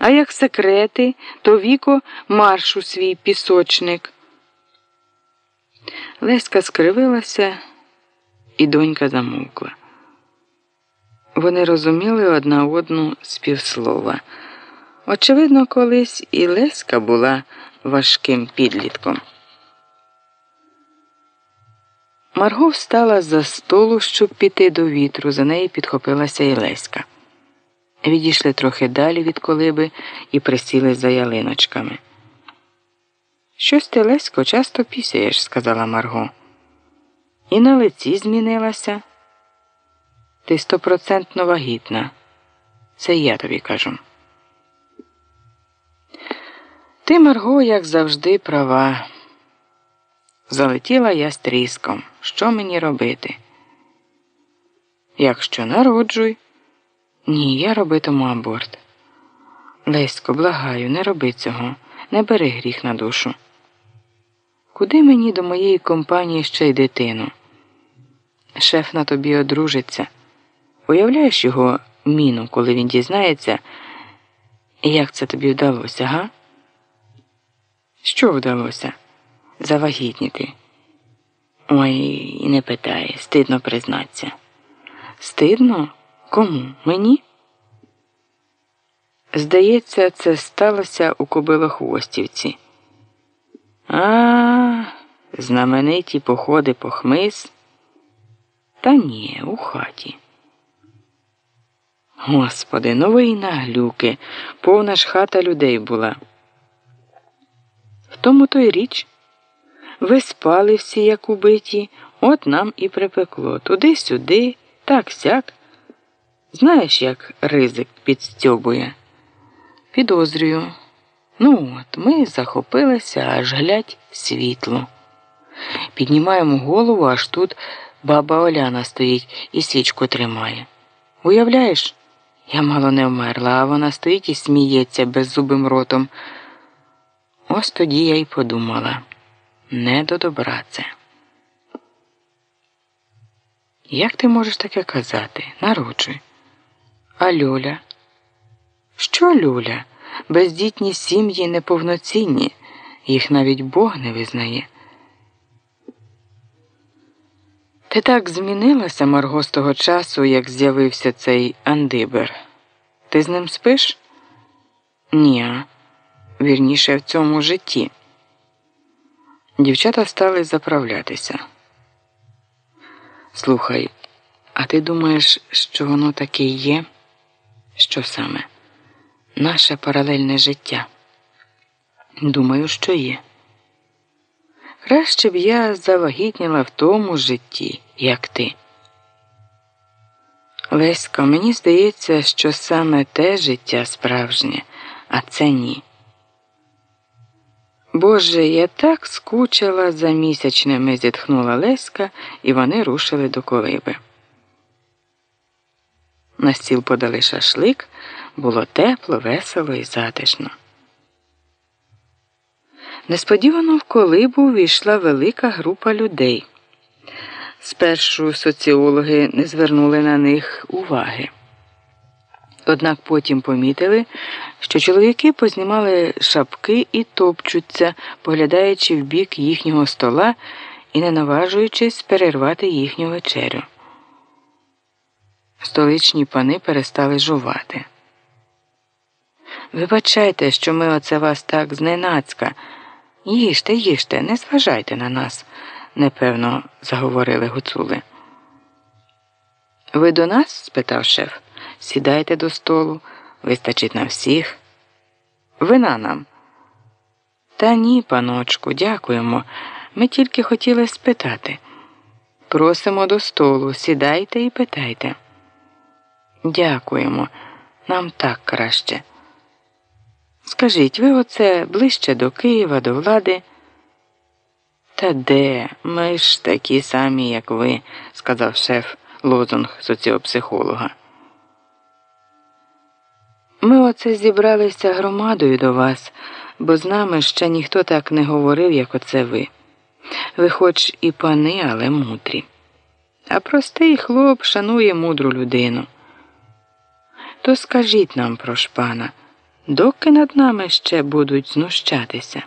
А як секрети, то віко марш у свій пісочник. Леська скривилася, і донька замовкла. Вони розуміли одна одну з півслова. Очевидно, колись і Леська була важким підлітком. Марго встала за столу, щоб піти до вітру. За нею підхопилася і Леська. Відійшли трохи далі від колиби і присіли за ялиночками. Щось ти, Лесько, часто пісяєш, сказала Марго. І на лиці змінилася. Ти стопроцентно вагітна. Це я тобі кажу. Ти, Марго, як завжди, права. Залетіла я з тріском. Що мені робити? Якщо народжуй. Ні, я робитиму аборт. Лесько, благаю, не роби цього, не бери гріх на душу. Куди мені до моєї компанії ще й дитину? Шеф на тобі одружиться. Уявляєш його міну, коли він дізнається, як це тобі вдалося, га? Що вдалося? Завагітніти. Ой, не питай, стидно признатися. Стидно? Кому? Мені? Здається, це сталося у Кобилохвостівці. А, знамениті походи по хмиз. Та ні, у хаті. Господи, новий наглюки, повна ж хата людей була. В тому то й річ. Ви спали всі, як убиті, от нам і припекло. Туди-сюди, так сяк. Знаєш, як ризик підстьобує? Підозрюю. Ну от, ми захопилися, аж глядь світло. Піднімаємо голову, аж тут баба Оляна стоїть і свічку тримає. Уявляєш, я мало не вмерла, а вона стоїть і сміється беззубим ротом. Ось тоді я й подумала не до добра це. Як ти можеш таке казати? Народжуй. А Люля? Що Люля? Бездітні сім'ї неповноцінні, їх навіть Бог не визнає. Ти так змінилася, Марго, з того часу, як з'явився цей Андибер. Ти з ним спиш? Ні, вірніше в цьому житті. Дівчата стали заправлятися. Слухай, а ти думаєш, що воно таке є? Що саме? Наше паралельне життя? Думаю, що є. Краще б я завагітніла в тому житті, як ти. Лесько, мені здається, що саме те життя справжнє, а це ні. Боже, я так скучила за місячними, зітхнула Леська, і вони рушили до колиби. На стіл подали шашлик, було тепло, весело і затишно. Несподівано в колибу війшла велика група людей. Спершу соціологи не звернули на них уваги. Однак потім помітили, що чоловіки познімали шапки і топчуться, поглядаючи в бік їхнього стола і не наважуючись перервати їхню вечерю. Столичні пани перестали жувати. Вибачайте, що ми оце вас так зненацька. Їжте, їжте, не зважайте на нас, непевно заговорили гуцули. Ви до нас? спитав шеф. Сідайте до столу, вистачить на всіх. Вина нам. Та ні, паночку, дякуємо. Ми тільки хотіли спитати. Просимо до столу, сідайте і питайте. Дякуємо, нам так краще. Скажіть, ви оце ближче до Києва, до влади? Та де? Ми ж такі самі, як ви, сказав шеф лозунг соціопсихолога. Ми оце зібралися громадою до вас, бо з нами ще ніхто так не говорив, як оце ви. Ви хоч і пани, але мудрі. А простий хлоп шанує мудру людину. То скажіть нам про шпана. доки над нами ще будуть знущатися.